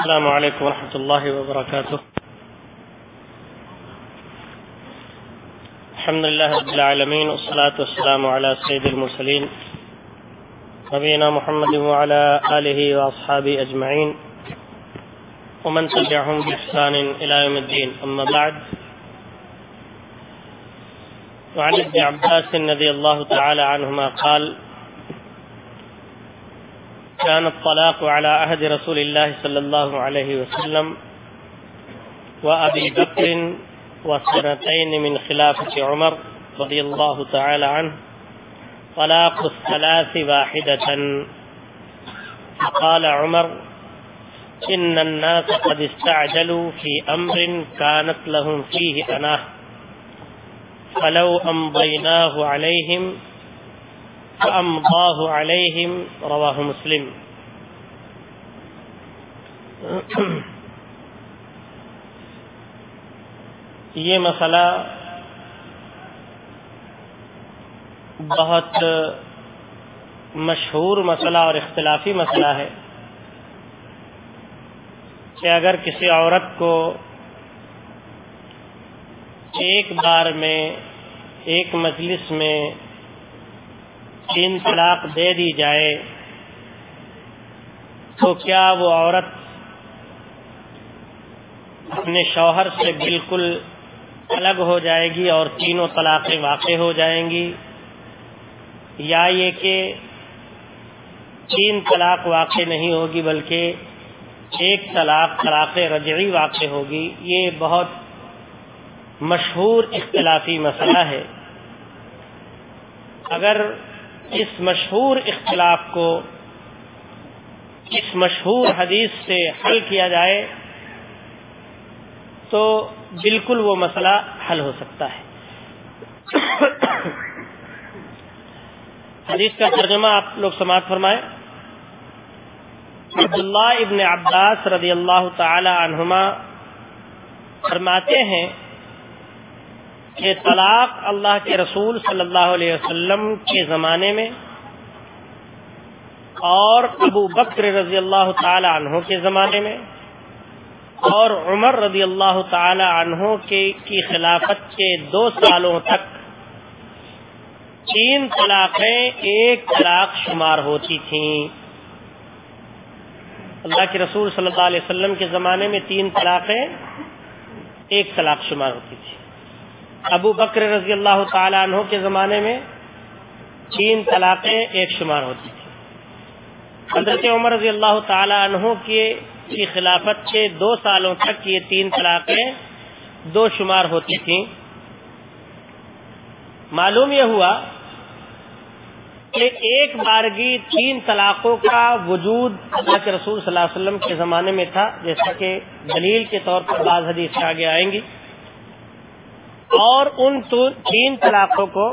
السلام عليكم ورحمة الله وبركاته. الحمد لله رب العالمين، والصلاة والسلام على سيد المرسلين، نبينا محمد وعلى آله وأصحابه أجمعين، ومن تبعهم بإحسان إلى يوم الدين. أما بعد، وعن ابن عباس رضي الله تعالى عنهما قال كان الطلاق على عهد رسول الله صلى الله عليه وسلم وأبي بكر وسنتين من خلافة عمر رضي الله تعالى عنه. طلاق الثلاث واحدة. فقال عمر، إن الناس قد استعجلوا في أمر كانت لهم فيه أناه، فلو أمضيناه عليهم فأمضاه عليهم، رواه مسلم. یہ مسئلہ بہت مشہور مسئلہ اور اختلافی مسئلہ ہے کہ اگر کسی عورت کو ایک بار میں، ایک مجلس میں تین طلاق دے دی جائے تو کیا وہ عورت اپنے شوہر سے بالکل الگ ہو جائے گی اور تینوں طلاقیں واقع ہو جائیں گی؟ یا یہ کہ تین طلاق واقع نہیں ہوگی بلکہ ایک طلاق طلاق رجعی واقع ہوگی؟ یہ بہت مشہور اختلافی مسئلہ ہے۔ اگر اس مشہور اختلاف کو اس مشہور حدیث سے حل کیا جائے تو بالکل وہ مسئلہ حل ہو سکتا ہے۔ حدیث کا ترجمہ آپ لوگ سماعت فرمائیں۔ عبداللہ ابن عباس رضی اللہ تعالی عنہما فرماتے ہیں کہ طلاق اللہ کے رسول صلی اللہ علیہ وسلم کے زمانے میں اور ابو بکر رضی اللہ تعالی عنہ کے زمانے میں اور عمر رضی اللہ تعالی عنہ کے کی خلافت کے دو سالوں تک تین طلاقیں ایک طلاق شمار ہوتی تھیں۔ اللہ کے رسول صلی اللہ علیہ وسلم کے زمانے میں تین طلاقیں ایک طلاق شمار ہوتی تھی۔ ابو بکر رضی اللہ تعالی عنہ کے زمانے میں تین طلاقیں ایک شمار ہوتی تھی حضرت عمر رضی اللہ تعالی عنہ کی خلافت کے دو سالوں تک یہ تین طلاقیں دو شمار ہوتی تھیں۔ معلوم یہ ہوا کہ ایک بارگی تین طلاقوں کا وجود اللہ کے رسول صلی اللہ علیہ وسلم کے زمانے میں تھا، جیسا کہ دلیل کے طور پر بعض حدیث آگے آئیں گی۔ اور ان تین طلاقوں کو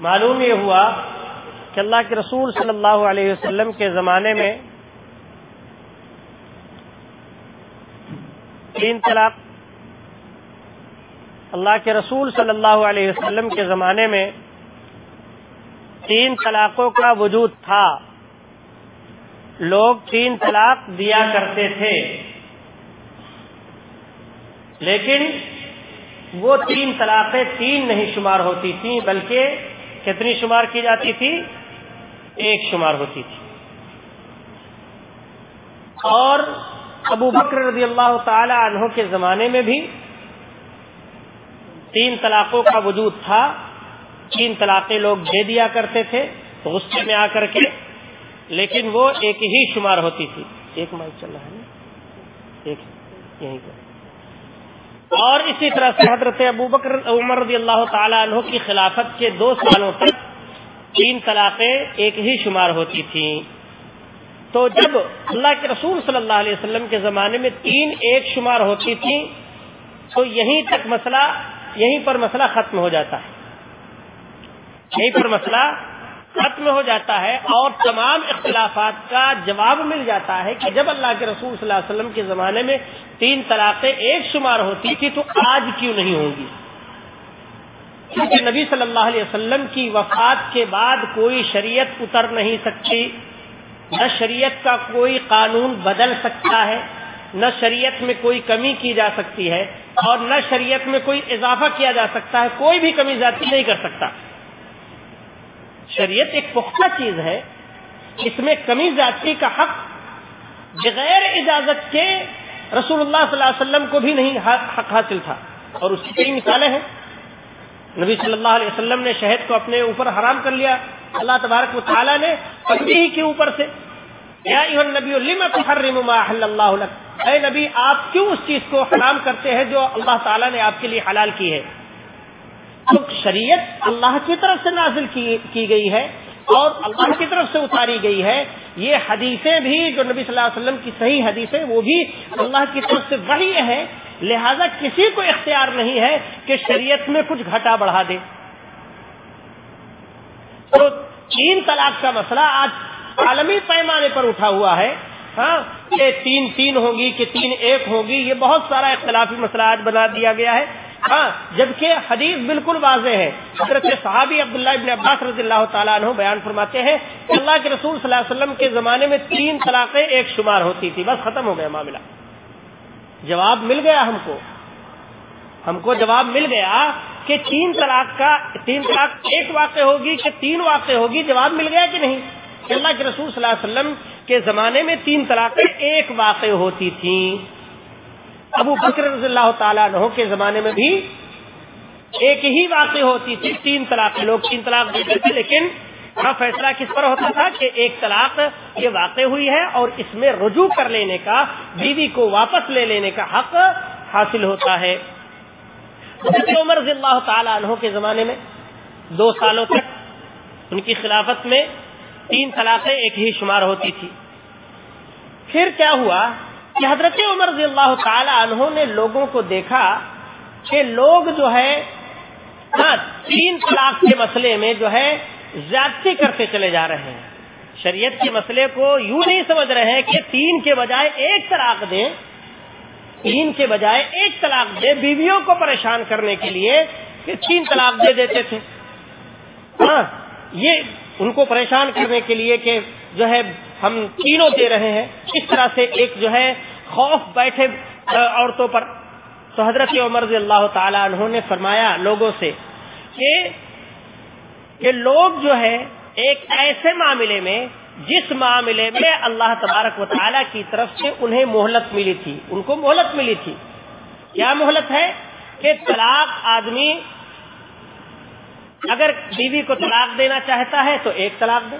معلوم یہ ہوا کہ اللہ کے رسول صلی اللہ علیہ وسلم کے زمانے میں تین طلاق۔ اللہ کے رسول صلی اللہ علیہ وسلم کے زمانے میں تین طلاقوں کا وجود تھا۔ لوگ تین طلاق دیا کرتے تھے۔ لیکن وہ تین طلاقیں تین نہیں شمار ہوتی تھیں، بلکہ کتنی شمار کی جاتی تھی؟ ایک شمار ہوتی تھی۔ اور ابو بکر رضی اللہ تعالی عنہ کے زمانے میں بھی تین طلاقوں کا وجود تھا۔ تین طلاقیں لوگ دے دیا کرتے تھے غصے میں آ کر کے، لیکن وہ ایک ہی شمار ہوتی تھی۔ ایک مائک چل رہا ہے ایک یہیں پر۔ اور اسی طرح سے حضرت ابو بکر عمر رضی اللہ تعالی عنہ کی خلافت کے دو سالوں تک تین طلاقیں ایک ہی شمار ہوتی تھیں۔ تو جب اللہ کے رسول صلی اللہ علیہ وسلم کے زمانے میں تین ایک شمار ہوتی تھی، تو یہیں تک مسئلہ، یہیں پر مسئلہ ختم ہو جاتا ہے۔ یہیں پر مسئلہ ختم ہو جاتا ہے اور تمام اختلافات کا جواب مل جاتا ہے کہ جب اللہ کے رسول صلی اللہ علیہ وسلم کے زمانے میں تین طلاقیں ایک شمار ہوتی تھی، تو آج کیوں نہیں ہوگی کیونکہ نبی صلی اللہ علیہ وسلم کی وفات کے بعد کوئی شریعت اتر نہیں سکتی۔ نہ شریعت کا کوئی قانون بدل سکتا ہے، نہ شریعت میں کوئی کمی کی جا سکتی ہے اور نہ شریعت میں کوئی اضافہ کیا جا سکتا ہے، کوئی بھی کمی ذاتی نہیں کر سکتا۔ شریعت ایک پختہ چیز ہے، اس میں کمی ذاتی کا حق بغیر اجازت کے رسول اللہ صلی اللہ علیہ وسلم کو بھی نہیں حق حاصل تھا اور اس کی کئی مثالیں ہیں۔ نبی صلی اللہ علیہ وسلم نے شہد کو اپنے اوپر حرام کر لیا۔ اللہ تبارک و تعالیٰ نے ہی کے اوپر سے یا نبی اللہ اے نبی، آپ کیوں اس چیز کو حرام کرتے ہیں جو اللہ تعالیٰ نے آپ کے لیے حلال کی ہے؟ تو شریعت اللہ کی طرف سے نازل کی گئی ہے اور اللہ کی طرف سے اتاری گئی ہے۔ یہ حدیثیں بھی جو نبی صلی اللہ علیہ وسلم کی صحیح حدیثیں وہ بھی اللہ کی طرف سے وہی ہے لہذا کسی کو اختیار نہیں ہے کہ شریعت میں کچھ گھٹا بڑھا دے۔ تو تین طلاق کا مسئلہ آج عالمی پیمانے پر اٹھا ہوا ہے۔ ہاں کہ تین تین ہوگی کہ تین ایک ہوگی یہ بہت سارا اختلافی مسئلہ آج بنا دیا گیا ہے۔ ہاں جبکہ حدیث بالکل واضح ہے۔ حضرت صحابی عبداللہ ابن عباس رضی اللہ تعالیٰ عنہ بیان فرماتے ہیں کہ اللہ کے رسول صلی اللہ علیہ وسلم کے زمانے میں تین طلاقیں ایک شمار ہوتی تھی۔ بس ختم ہو گیا معاملہ۔ جواب مل گیا ہم کو۔ ہم کو جواب مل گیا کہ تین طلاق کا، تین طلاق ایک واقع ہوگی کہ تین واقع ہوگی، جواب مل گیا کہ نہیں؟ اللہ کے رسول صلی اللہ علیہ وسلم کے زمانے میں تین طلاقیں ایک واقع ہوتی تھیں۔ ابو بکر رضی اللہ تعالیٰ عنہ کے زمانے میں بھی ایک ہی واقع ہوتی تھی، تین طلاق لوگ تین طلاق دیتے تھے لیکن فیصلہ کس پر ہوتا تھا کہ ایک طلاق یہ واقع ہوئی ہے اور اس میں رجوع کر لینے کا، بیوی کو واپس لے لینے کا حق حاصل ہوتا ہے۔ عمر رضی اللہ تعالیٰ عنہ کے زمانے میں دو سالوں تک ان کی خلافت میں تین طلاقیں ایک ہی شمار ہوتی تھی۔ پھر کیا ہوا کہ حضرت عمر رضی اللہ تعالی عنہ نے لوگوں کو دیکھا کہ لوگ جو ہے ہاں، تین طلاق کے مسئلے میں جو ہے زیادتی کرتے چلے جا رہے ہیں۔ شریعت کے مسئلے کو یوں نہیں سمجھ رہے ہیں کہ تین کے بجائے ایک طلاق دیں۔ تین کے بجائے ایک طلاق دے بیویوں کو پریشان کرنے کے لیے کہ تین طلاق دے دیتے تھے۔ ہاں یہ ان کو پریشان کرنے کے لیے کہ جو ہے ہم تینوں دے رہے ہیں۔ اس طرح سے ایک جو ہے خوف بیٹھے عورتوں پر۔ تو حضرت عمر رضی اللہ تعالی انہوں نے فرمایا لوگوں سے کہ کہ لوگ جو ہے ایک ایسے معاملے میں، جس معاملے میں اللہ تبارک و تعالیٰ کی طرف سے انہیں مہلت ملی تھی، ان کو مہلت ملی تھی۔ کیا مہلت ہے؟ کہ طلاق آدمی اگر بیوی کو طلاق دینا چاہتا ہے تو ایک طلاق دے۔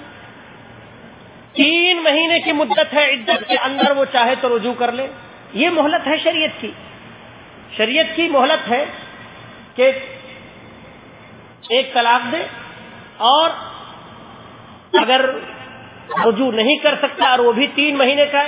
تین مہینے کی مدت ہے، عدت کے اندر وہ چاہے تو رجوع کر لے۔ یہ مہلت ہے شریعت کی۔ شریعت کی مہلت ہے کہ ایک طلاق دے۔ اور اگر رجوع نہیں کر سکتا اور وہ بھی تین مہینے کا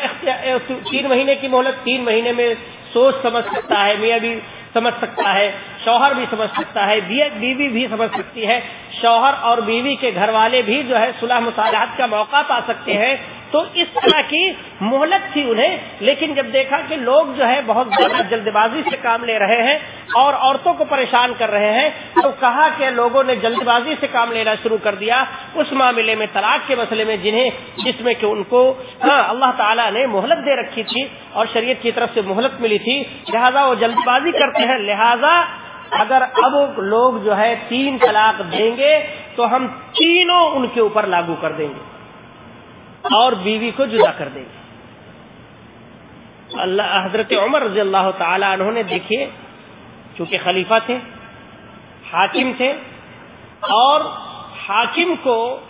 تین مہینے کی مہلت تین مہینے میں سوچ سمجھ سکتا ہے، میاں بھی سمجھ سکتا ہے، شوہر بھی سمجھ سکتا ہے بیوی بھی سمجھ سکتی ہے، شوہر اور بیوی کے گھر والے بھی جو ہے صلح مصالحت کا موقع پا سکتے ہیں۔ تو اس طرح کی مہلت تھی انہیں، لیکن جب دیکھا کہ لوگ جو ہے بہت زیادہ جلد بازی سے کام لے رہے ہیں اور عورتوں کو پریشان کر رہے ہیں، تو کہا کہ لوگوں نے جلد بازی سے کام لینا شروع کر دیا۔ اس معاملے میں طلاق کے مسئلے میں جنہیں، جس میں کہ ان کو ہاں اللہ تعالیٰ نے مہلت دے رکھی تھی اور شریعت کی طرف سے مہلت ملی تھی۔ لہذا وہ جلد بازی کرتے ہیں۔ لہذا اگر اب لوگ جو ہے تین طلاق دیں گے، تو ہم تینوں ان کے اوپر لاگو کر دیں گے۔ اور بیوی کو جدا کر دیں گے۔ اللہ، حضرت عمر رضی اللہ تعالی انہوں نے دیکھیے چونکہ خلیفہ تھے، حاکم تھے، اور حاکم کو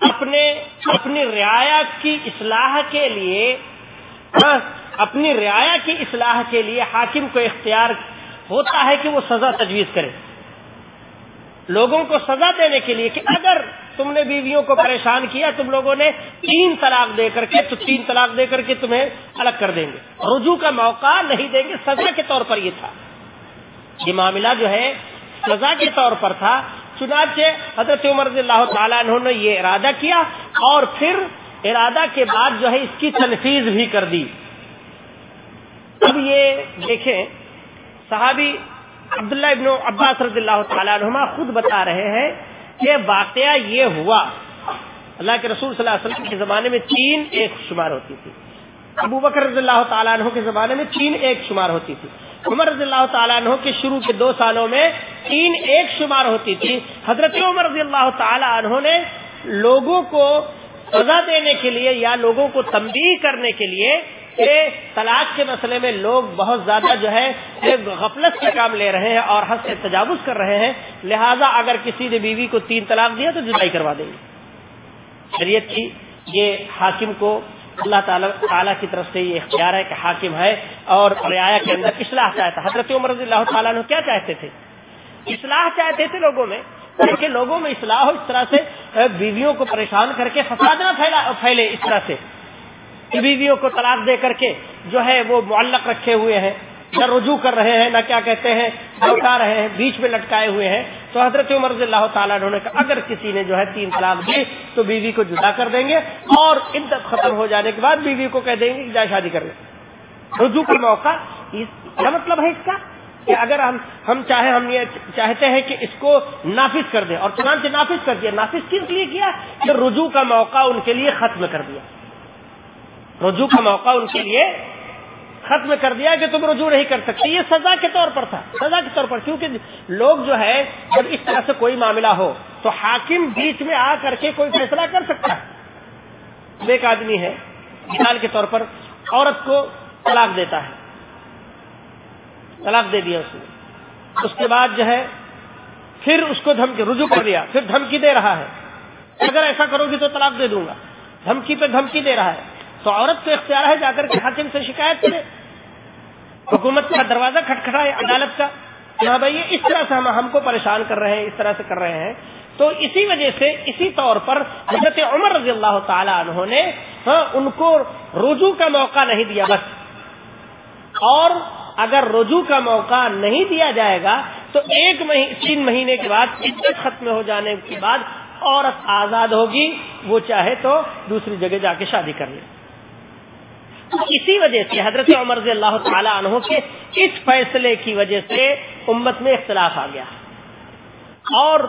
اپنے، اپنی رعایا کی اصلاح کے لیے ہاں، اپنی رعایا کی اصلاح کے لیے حاکم کو اختیار ہوتا ہے کہ وہ سزا تجویز کرے۔ لوگوں کو سزا دینے کے لیے کہ اگر تم نے بیویوں کو پریشان کیا، تم لوگوں نے تین طلاق دے کر کے، تو تین طلاق دے کر کے تمہیں الگ کر دیں گے۔ رجوع کا موقع نہیں دیں گے، سزا کے طور پر یہ تھا۔ یہ معاملہ جو ہے، سزا کے طور پر تھا۔ چنانچہ حضرت عمر رضی اللہ تعالیٰ عنہ نے یہ ارادہ کیا اور پھر ارادہ کے بعد جو ہے اس کی تنفیذ بھی کر دی۔ اب یہ دیکھیں، صحابی عبداللہ ابن عباس رضی اللہ تعالیٰ عنہ خود بتا رہے ہیں کہ واقعہ یہ ہوا۔ اللہ کے رسول صلی اللہ علیہ وسلم کے زمانے میں تین ایک شمار ہوتی تھی۔ ابو بکر رضی اللہ تعالیٰ عنہ کے زمانے میں تین ایک شمار ہوتی تھی۔ عمر رضی اللہ تعالیٰ عنہ کے شروع کے دو سالوں میں تین ایک شمار ہوتی تھی۔ حضرت عمر رضی اللہ تعالیٰ عنہ نے لوگوں کو سزا دینے کے لیے یا لوگوں کو تنبیہ کرنے کے لیے کہ طلاق کے مسئلے میں لوگ بہت زیادہ جو ہے غفلت سے کام لے رہے ہیں اور حد سے تجاوز کر رہے ہیں، لہذا اگر کسی نے بیوی کو تین طلاق دیا تو جدائی کروا دیں گے۔ شریعت کی یہ حاکم کو اللہ تعالیٰ تعالیٰ کی طرف سے یہ اختیار ہے کہ حاکم ہے اور رعایا کے اندر اصلاح چاہتا حضرت عمر رضی اللہ تعالیٰ نے کیا چاہتے تھے؟ اصلاح چاہتے تھے لوگوں میں، تاکہ لوگوں میں اصلاح ہو اس طرح سے بیویوں کو پریشان کر کے فساد نہ پھیلے اس طرح سے۔ بیویوں کو طلاق دے کر کے جو ہے وہ معلق رکھے ہوئے ہیں نہ رجوع کر رہے ہیں، نہ کیا کہتے ہیں، لوٹا رہے ہیں، بیچ میں لٹکائے ہوئے ہیں۔ تو حضرت عمر رضی اللہ تعالیٰ نے کہا، اگر کسی نے جو ہے تین طلاق دی تو بیوی کو جدا کر دیں گے اور عدت ختم ہو جانے کے بعد بیوی کو کہہ دیں گے کہ جائے شادی کر لیں۔ رجوع کا موقع کیا مطلب ہے اس کا؟ کہ اگر ہم ہم چاہے ہم یہ چاہتے ہیں کہ اس کو نافذ کر دیں اور چنانچہ نافذ کر دیا۔ نافذ کس لیے کیا؟ کہ رجوع کا موقع ان کے لیے ختم کر دیا۔ رجوع کا موقع ان کے لیے ختم کر دیا کہ تم رجوع نہیں کر سکتے۔ یہ سزا کے طور پر تھا۔ سزا کے طور پر، کیونکہ لوگ جو ہے، جب اس طرح سے کوئی معاملہ ہو، تو حاکم بیچ میں آ کر کے کوئی فیصلہ کر سکتا ہے۔ ایک آدمی ہے، مثال کے طور پر عورت کو طلاق دیتا ہے۔ طلاق دے دیا اس نے۔ اس کے بعد جو ہے، پھر اس کو دھمکی، رجوع کر دیا۔ پھر دھمکی دے رہا ہے۔ اگر ایسا کرو گی تو طلاق دے دوں گا۔ دھمکی پہ دھمکی دے رہا ہے۔ تو عورت کو اختیار ہے جا کر کے حاکم سے شکایت کرے۔ حکومت کا دروازہ کھٹکھٹائے عدالت کا۔ ہاں بھائی اس طرح سے ہم ہم کو پریشان کر رہے ہیں، اس طرح سے کر رہے ہیں۔ تو اسی وجہ سے اسی طور پر حضرت عمر رضی اللہ تعالی عنہ نے ہاں ان کو رجوع کا موقع نہیں دیا بس۔ اور اگر رجوع کا موقع نہیں دیا جائے گا، تو ایک مہینے تین مہینے کے بعد عزت ختم ہو جانے کے بعد عورت آزاد ہوگی۔ وہ چاہے تو دوسری جگہ جا کے شادی کر لے۔ اسی وجہ سے حضرت عمر رضی اللہ تعالی عنہ کے اس فیصلے کی وجہ سے امت میں اختلاف آ گیا۔ اور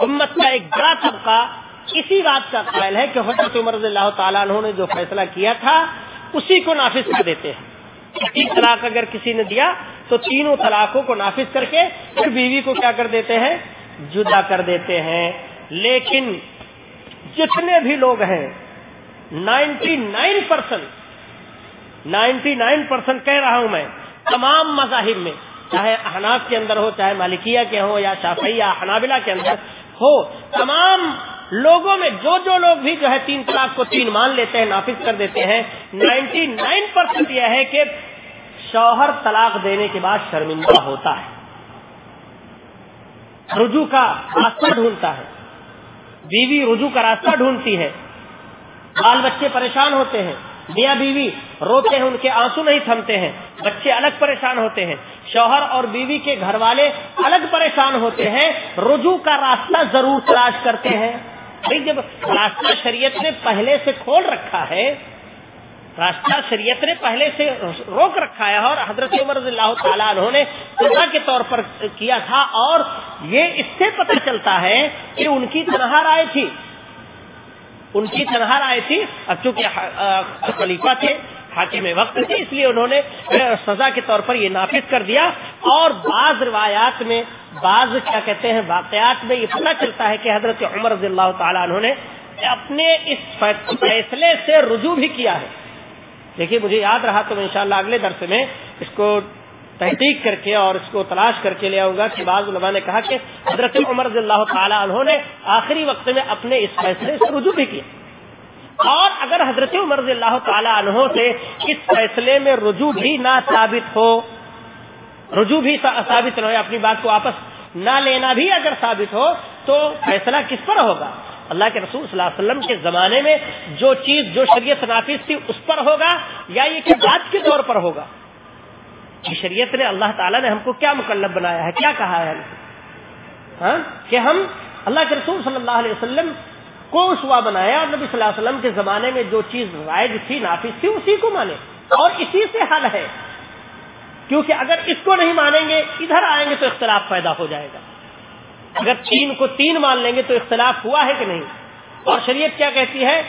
امت کا ایک بڑا طبقہ اسی بات کا قائل ہے کہ حضرت عمر رضی اللہ تعالیٰ عنہ نے جو فیصلہ کیا تھا، اسی کو نافذ کر دیتے ہیں۔ تین طلاق اگر کسی نے دیا تو تینوں طلاقوں کو نافذ کر کے پھر بیوی کو کیا کر دیتے ہیں؟ جدا کر دیتے ہیں۔ لیکن جتنے بھی لوگ ہیں، ninety nine percent ninety nine percent کہہ رہا ہوں میں، تمام مذاہب میں، چاہے احناف کے اندر ہو، چاہے مالکیہ کے ہو یا شافی یا حنابلہ کے اندر ہو، تمام لوگوں میں جو جو لوگ بھی جو ہے تین طلاق کو تین مان لیتے ہیں، نافذ کر دیتے ہیں، نائنٹی نائن پرسینٹ یہ ہے کہ شوہر طلاق دینے کے بعد شرمندہ ہوتا ہے۔ رجوع کا راستہ ڈھونڈتا ہے۔ بیوی رجوع کا راستہ ڈھونڈتی ہے۔ بال بچے پریشان ہوتے ہیں۔ میاں بیوی، روتے ہیں، ان کے آنسو نہیں تھمتے ہیں، بچے الگ پریشان ہوتے ہیں۔ شوہر اور بیوی کے گھر والے الگ پریشان ہوتے ہیں۔ رجوع کا راستہ ضرور تلاش کرتے ہیں۔ جب راستہ شریعت نے پہلے سے کھول رکھا ہے، راستہ شریعت نے پہلے سے روک رکھا ہے اور حضرت عمر رضی اللہ تعالیٰ انہوں نے سزا کے طور پر کیا تھا اور یہ اس سے پتہ چلتا ہے کہ ان کی تنہا رائے تھی۔ ان کی تنہا رائے تھی اب چونکہ خلیفہ تھے، حاکم وقت تھے، اس لیے انہوں نے سزا کے طور پر یہ نافذ کر دیا۔ اور بعض روایات میں، بعض کیا کہتے ہیں، واقعات میں یہ پتہ چلتا ہے کہ حضرت عمر رضی اللہ تعالیٰ انہوں نے اپنے اس فیصلے سے رجوع بھی کیا ہے۔ دیکھیے، مجھے یاد رہا تو میں انشاءاللہ اگلے درس میں اس کو تحقیق کر کے اور اس کو تلاش کر کے لے آؤں گا کہ بعض علماء نے کہا کہ حضرت عمر رضی اللہ تعالیٰ انہوں نے آخری وقت میں اپنے اس فیصلے سے رجوع بھی کیا۔ اور اگر حضرت عمر رضی اللہ تعالیٰ عنہ سے اس فیصلے میں رجوع بھی نہ ثابت ہو، رجوع بھی ثابت نہ ہو اپنی بات کو واپس نہ لینا بھی اگر ثابت ہو، تو فیصلہ کس پر ہوگا؟ اللہ کے رسول صلی اللہ علیہ وسلم کے زمانے میں جو چیز، جو شریعت نافذ تھی، اس پر ہوگا یا یہ کہ بات کے طور پر ہوگا؟ شریعت نے اللہ تعالیٰ نے ہم کو کیا مکلب بنایا ہے؟ کیا کہا ہے ہاں؟ کہ ہم اللہ کے رسول صلی اللہ علیہ وسلم کو اسوا بنایا اور نبی صلی اللہ علیہ وسلم کے زمانے میں جو چیز رائج تھی، نافذ تھی، اسی کو مانے۔ اور اسی سے حل ہے۔ کیونکہ اگر اس کو نہیں مانیں گے، ادھر آئیں گے تو اختلاف پیدا ہو جائے گا۔ اگر تین کو تین مان لیں گے تو اختلاف ہوا ہے کہ نہیں؟ اور شریعت کیا کہتی ہے؟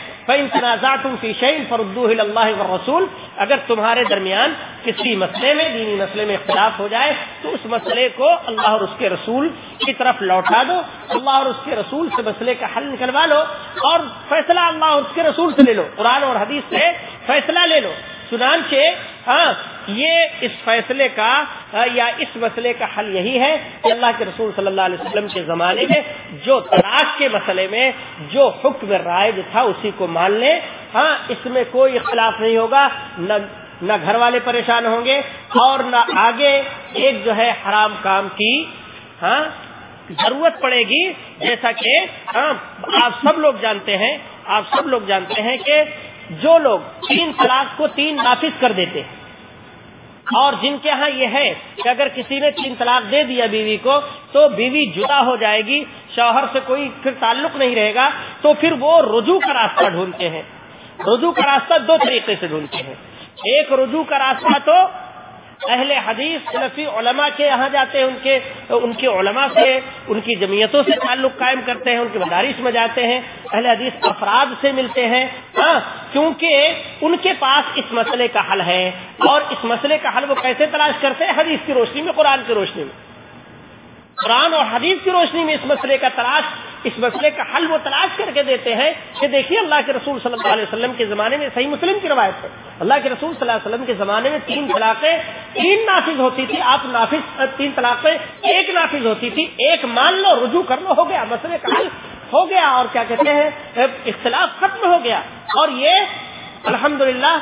اللہ رسول اگر تمہارے درمیان کسی مسئلے میں، دینی مسئلے میں اختلاف ہو جائے، تو اس مسئلے کو اللہ اور اس کے رسول کی طرف لوٹا دو، اللہ اور اس کے رسول سے مسئلے کا حل نکلوا لو اور فیصلہ اللہ اور اس کے رسول سے لے لو، قرآن اور حدیث سے فیصلہ لے لو۔ چنانچہ ہاں یہ اس فیصلے کا یا اس مسئلے کا حل یہی ہے کہ اللہ کے رسول صلی اللہ علیہ وسلم کے زمانے میں جو تلاش کے مسئلے میں جو حکم رائج تھا اسی کو مان لیں۔ ہاں اس میں کوئی اختلاف نہیں ہوگا، نہ نہ گھر والے پریشان ہوں گے اور نہ آگے ایک جو ہے حرام کام کی ہاں ضرورت پڑے گی۔ جیسا کہ ہاں آپ سب لوگ جانتے ہیں، آپ سب لوگ جانتے ہیں کہ جو لوگ تین طلاق کو تین نافذ کر دیتے اور جن کے ہاں یہ ہے کہ اگر کسی نے تین طلاق دے دیا بیوی کو، تو بیوی جدا ہو جائے گی، شوہر سے کوئی پھر تعلق نہیں رہے گا، تو پھر وہ رجوع کا راستہ ڈھونڈتے ہیں۔ رجوع کا راستہ دو طریقے سے ڈھونڈتے ہیں۔ ایک رجوع کا راستہ تو اہل حدیث، سلفی علماء کے یہاں جاتے ہیں، ان کے ان کے علماء سے، ان کی جمعیتوں سے تعلق قائم کرتے ہیں، ان کے مدارس میں جاتے ہیں، اہل حدیث افراد سے ملتے ہیں۔ ہاں کیونکہ ان کے پاس اس مسئلے کا حل ہے۔ اور اس مسئلے کا حل وہ کیسے تلاش کرتے ہیں؟ حدیث کی روشنی میں، قرآن کی روشنی میں۔ قرآن اور حدیث کی روشنی میں اس مسئلے کا تلاش اس مسئلے کا حل وہ تلاش کر کے دیتے ہیں کہ دیکھیے اللہ کے رسول صلی اللہ علیہ وسلم کے زمانے میں صحیح مسلم کی روایت ہے۔ اللہ کے رسول صلی اللہ علیہ وسلم کے زمانے میں تین طلاقیں تین نافذ ہوتی تھی۔ آپ نافذ، تین طلاقیں، ایک نافذ ہوتی تھی۔ ایک مان لو، رجوع کر لو، ہو گیا، مسئلے کا حل ہو گیا اور کیا کہتے ہیں، اختلاف ختم ہو گیا۔ اور یہ الحمدللہ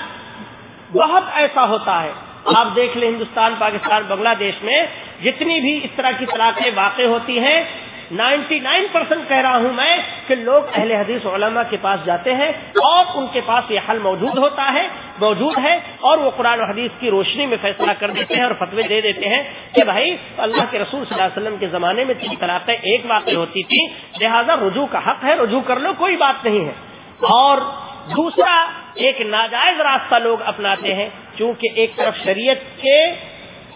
بہت ایسا ہوتا ہے۔ آپ دیکھ لیں ہندوستان، پاکستان، بنگلہ دیش میں جتنی بھی اس طرح کی طلاقیں واقع ہوتی ہیں نائنٹی نائن پرسینٹ کہہ رہا ہوں میں کہ لوگ اہل حدیث علماء کے پاس جاتے ہیں اور ان کے پاس یہ حل موجود ہوتا ہے، موجود ہے اور وہ قرآن و حدیث کی روشنی میں فیصلہ کر دیتے ہیں اور فتوے دے دیتے ہیں کہ بھائی اللہ کے رسول صلی اللہ علیہ وسلم کے زمانے میں تین طلاقیں ایک واقع ہوتی تھی لہٰذا رجوع کا حق ہے، رجوع کر لو، کوئی بات نہیں ہے۔ اور دوسرا، ایک ناجائز راستہ لوگ اپناتے ہیں، چونکہ ایک طرف شریعت کے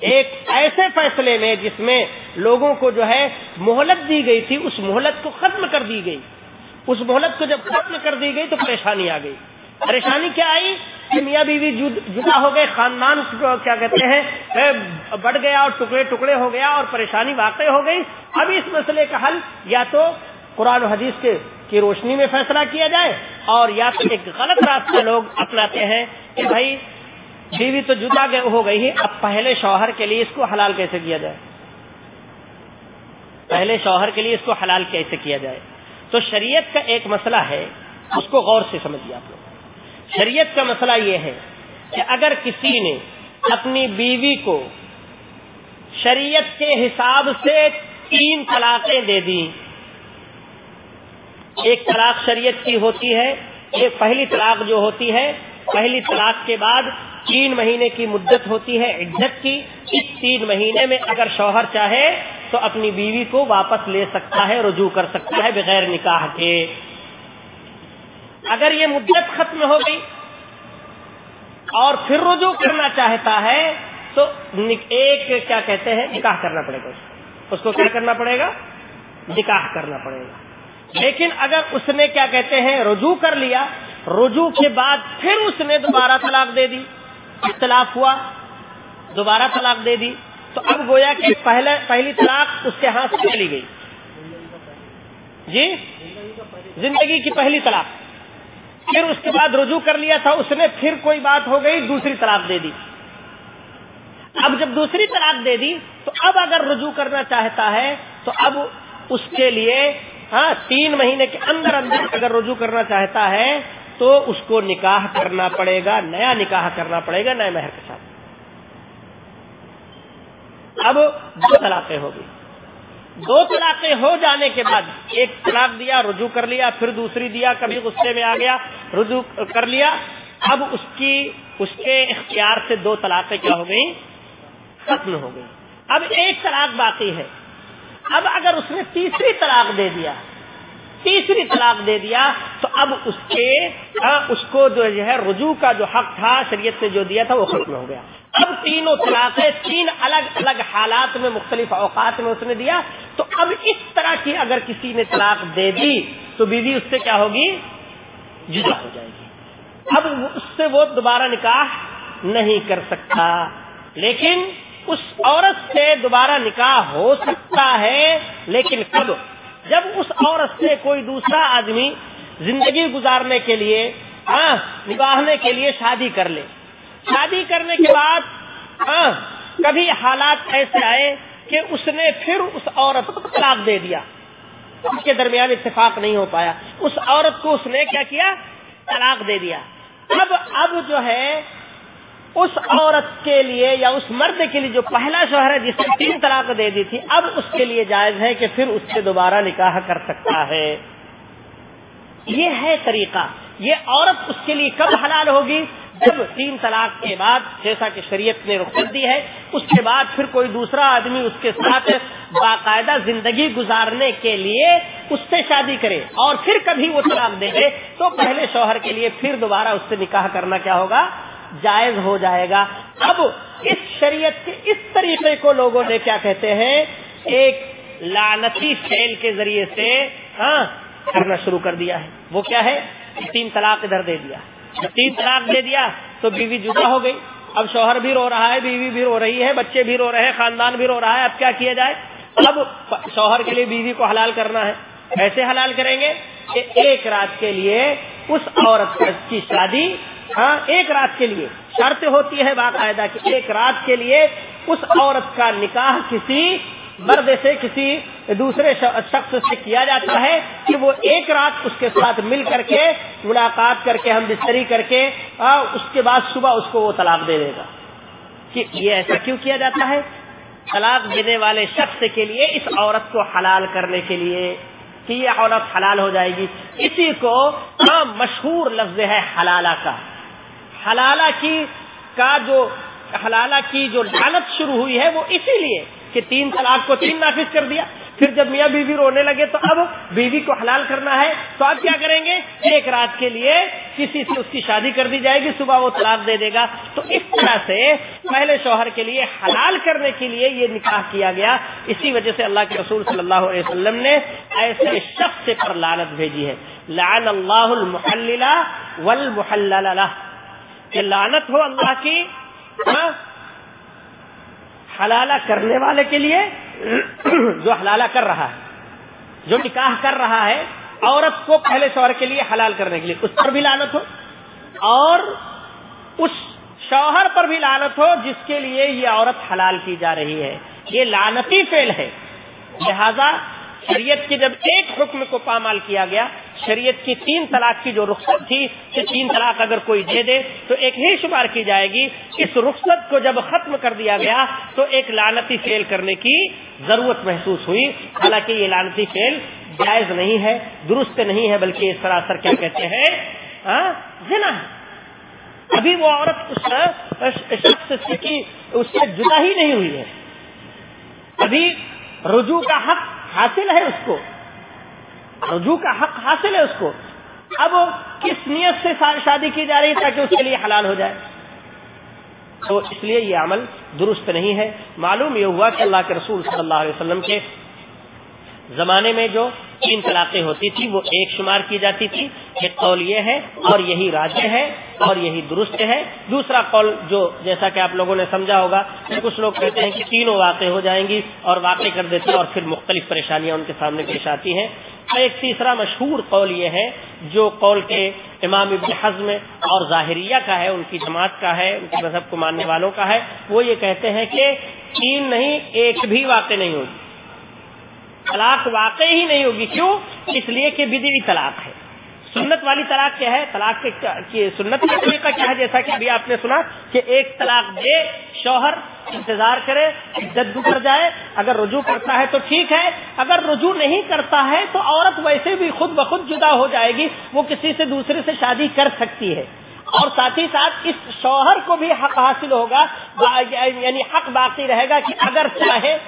ایک ایسے فیصلے میں جس میں لوگوں کو جو ہے مہلت دی گئی تھی، اس مہلت کو ختم کر دی گئی۔ اس مہلت کو جب ختم کر دی گئی تو پریشانی آ گئی۔ پریشانی کیا آئی؟ کہ میاں بیوی جدا ہو گئے، خاندان کیا کہتے ہیں بڑھ گیا اور ٹکڑے ٹکڑے ہو گیا اور پریشانی واقع ہو گئی۔ اب اس مسئلے کا حل یا تو قرآن و حدیث کے، کی روشنی میں فیصلہ کیا جائے اور یا تو ایک غلط راستہ لوگ اپناتے ہیں کہ بھائی بیوی تو جدا ہو گئی ہے اب پہلے شوہر کے لیے اس کو حلال کیسے کیا جائے؟ پہلے شوہر کے لیے اس کو حلال کیسے کیا جائے؟ تو شریعت کا ایک مسئلہ ہے، اس کو غور سے سمجھیے آپ لوگ۔ شریعت کا مسئلہ یہ ہے کہ اگر کسی نے اپنی بیوی کو شریعت کے حساب سے تین طلاقیں دے دی، ایک طلاق شریعت کی ہوتی ہے، ایک پہلی طلاق جو ہوتی ہے، پہلی طلاق کے بعد تین مہینے کی مدت ہوتی ہے عزت کی، اس تین مہینے میں اگر شوہر چاہے تو اپنی بیوی کو واپس لے سکتا ہے، رجوع کر سکتا ہے بغیر نکاح کے۔ اگر یہ مدت ختم ہو گئی اور پھر رجوع کرنا چاہتا ہے تو ایک کیا کہتے ہیں، نکاح کرنا پڑے گا اس کو کیا کرنا پڑے گا؟ نکاح کرنا پڑے گا۔ لیکن اگر اس نے کیا کہتے ہیں، رجوع کر لیا، رجوع کے بعد پھر اس نے دوبارہ طلاق دے دی۔ اختلاف ہوا، دوبارہ طلاق دے دی۔ تو اب گویا کہ پہلے، پہلی طلاق اس کے ہاتھ سے چلی گئی۔ جی؟ زندگی کی پہلی طلاق۔ پھر اس کے بعد رجوع کر لیا تھا، اس نے پھر کوئی بات ہو گئی، دوسری طلاق دے دی۔ اب جب دوسری طلاق دے دی، تو اب اگر رجوع کرنا چاہتا ہے، تو اب اس کے لیے ہاں تین مہینے کے اندر اندر اگر رجوع کرنا چاہتا ہے تو اس کو نکاح کرنا پڑے گا، نیا نکاح کرنا پڑے گا، نئے مہر کے ساتھ۔ اب دو طلاقیں ہوگی دو طلاقیں ہو جانے کے بعد ایک طلاق دیا، رجوع کر لیا، پھر دوسری دیا، کبھی غصے میں آ گیا، رجوع کر لیا۔ اب اس کی، اس کے اختیار سے دو طلاقیں کیا ہو گئی ختم ہو گئی اب ایک طلاق باقی ہے۔ اب اگر اس نے تیسری طلاق دے دیا تیسری طلاق دے دیا، تو اب اس کے ہاں، اس کو جو ہے رجوع کا جو حق تھا، شریعت نے جو دیا تھا، وہ ختم ہو گیا۔ اب تینوں طلاقیں، تین الگ الگ حالات میں، مختلف اوقات میں اس نے دیا۔ تو اب اس طرح کی اگر کسی نے طلاق دے دی، تو بیوی اس سے کیا ہوگی؟ جدا ہو جائے گی۔ اب اس سے وہ دوبارہ نکاح نہیں کر سکتا۔ لیکن اس عورت سے دوبارہ نکاح ہو سکتا ہے، لیکن کب؟ جب اس عورت سے کوئی دوسرا آدمی زندگی گزارنے کے لیے ہاں نباہنے کے لیے شادی کر لے۔ شادی کرنے کے بعد ہاں کبھی حالات ایسے آئے کہ اس نے پھر اس عورت کو طلاق دے دیا۔ اس کے درمیان اتفاق نہیں ہو پایا۔ اس عورت کو اس نے کیا کیا؟ طلاق دے دیا۔ اب اب جو ہے اس عورت کے لیے یا اس مرد کے لیے جو پہلا شوہر ہے جس نے تین طلاق دے دی تھی، اب اس کے لیے جائز ہے کہ پھر اس سے دوبارہ نکاح کر سکتا ہے۔ یہ ہے طریقہ۔ یہ عورت اس کے لیے کب حلال ہوگی؟ جب تین طلاق کے بعد، جیسا کہ شریعت نے رخصت دی ہے۔ اس کے بعد پھر کوئی دوسرا آدمی اس کے ساتھ باقاعدہ زندگی گزارنے کے لیے اس سے شادی کرے اور پھر کبھی وہ طلاق دے دے، تو پہلے شوہر کے لیے پھر دوبارہ اس سے نکاح کرنا کیا ہوگا؟ جائز ہو جائے گا۔ اب اس شریعت کے اس طریقے کو لوگوں نے کیا کہتے ہیں؟ ایک لانتی فیل کے ذریعے سے ہاں کرنا شروع کر دیا ہے۔ وہ کیا ہے؟ تین طلاق ادھر دے دیا۔ تین طلاق دے دیا تو بیوی جدا ہو گئی۔ اب شوہر بھی رو رہا ہے، بیوی بھی رو رہی ہے، بچے بھی رو رہے ہیں، خاندان بھی رو رہا ہے۔ اب کیا کیا جائے؟ اب شوہر کے لیے بیوی کو حلال کرنا ہے۔ ایسے حلال کریں گے؟ کہ ایک رات کے لیے اس عورت کی شادی ہاں ایک رات کے لیے۔ شرط ہوتی ہے باقاعدہ کہ ایک رات کے لیے اس عورت کا نکاح کسی مرد سے، کسی دوسرے شخص سے کیا جاتا ہے کہ وہ ایک رات اس کے ساتھ مل کر کے، ملاقات کر کے، ہم بستری کر کے اس کے بعد صبح اس کو وہ طلاق دے دے گا۔ کہ یہ ایسا کیوں کیا جاتا ہے؟ طلاق دینے والے شخص کے لیے، اس عورت کو حلال کرنے کے لیے کہ یہ عورت حلال ہو جائے گی۔ اسی کو مشہور لفظ ہے حلالہ کا۔ حلالہ کی کا جو حلالہ کی جو لالت شروع ہوئی ہے وہ اسی لیے کہ تین طلاق کو تین نافذ کر دیا۔ پھر جب میاں بیوی رونے لگے تو اب بیوی کو حلال کرنا ہے۔ تو اب کیا کریں گے؟ ایک رات کے لیے کسی سے اس کی شادی کر دی جائے گی، صبح وہ طلاق دے دے گا۔ تو اس طرح سے پہلے شوہر کے لیے حلال کرنے کے لیے یہ نکاح کیا گیا۔ اسی وجہ سے اللہ کے رسول صلی اللہ علیہ وسلم نے ایسے شخص پر لانت بھیجی ہے۔ لعن اللہ المحلل والمحلل کہ لانت ہو اللہ کی ہاں؟ حلالہ کرنے والے کے لیے جو حلالہ کر رہا ہے، جو نکاح کر رہا ہے، عورت کو پہلے شوہر کے لیے حلال کرنے کے لیے، اس پر بھی لانت ہو، اور اس شوہر پر بھی لانت ہو جس کے لیے یہ عورت حلال کی جا رہی ہے۔ یہ لانتی فیل ہے۔ لہذا شریعت کے جب ایک حکم کو پامال کیا گیا شریعت کی تین طلاق کی جو رخصت تھی کہ تین طلاق اگر کوئی دے دے تو ایک ہی شمار کی جائے گی۔ اس رخصت کو جب ختم کر دیا گیا تو ایک لانتی فیل کرنے کی ضرورت محسوس ہوئی۔ حالانکہ یہ لانتی فیل جائز نہیں ہے، درست نہیں ہے، بلکہ اس طرح کیا کہتے ہیں ہاں؟ زنا ابھی وہ عورت اس شخص سے اس سے جدا ہی نہیں ہوئی ہے۔ ابھی رجوع کا حق حاصل ہے اس کو۔ رجوع کا حق حاصل ہے اس کو۔ اب کس نیت سے شادی کی جا رہی ہے تاکہ اس کے لیے حلال ہو جائے؟ تو اس لیے یہ عمل درست نہیں ہے۔ معلوم یہ ہوا کہ اللہ کے رسول صلی اللہ علیہ وسلم کے زمانے میں جو تین طلاقیں ہوتی تھی وہ ایک شمار کی جاتی تھی، ایک قول یہ ہے اور یہی راجیہ ہے اور یہی درست ہے۔ دوسرا قول جو جیسا کہ آپ لوگوں نے سمجھا ہوگا کچھ لوگ کہتے ہیں کہ تینوں واقع ہو جائیں گی اور واقع کر دیتے ہیں اور پھر مختلف پریشانیاں ان کے سامنے پیش آتی ہیں۔ ایک تیسرا مشہور قول یہ ہے جو قول کے امام ابن حزم اور ظاہریہ کا ہے، ان کی جماعت کا ہے، ان کے مذہب کو ماننے والوں کا ہے، وہ یہ کہتے ہیں کہ تین نہیں، ایک بھی واقع نہیں ہوگی۔ طلاق واقع ہی نہیں ہوگی۔ کیوں؟ اس لیے کہ بدری طلاق ہے۔ سنت والی طلاق کیا ہے؟ طلاق کے سنت کا طریقہ کیا ہے؟ جیسا کہ ابھی آپ نے سنا کہ ایک طلاق دے، شوہر انتظار کرے، جد کر جائے، اگر رجوع کرتا ہے تو ٹھیک ہے، اگر رجوع نہیں کرتا ہے تو عورت ویسے بھی خود بخود جدا ہو جائے گی، وہ کسی سے دوسرے سے شادی کر سکتی ہے۔ اور ساتھ ہی ساتھ اس شوہر کو بھی حق حاصل ہوگا یعنی حق باقی رہے گا کہ اگر چاہے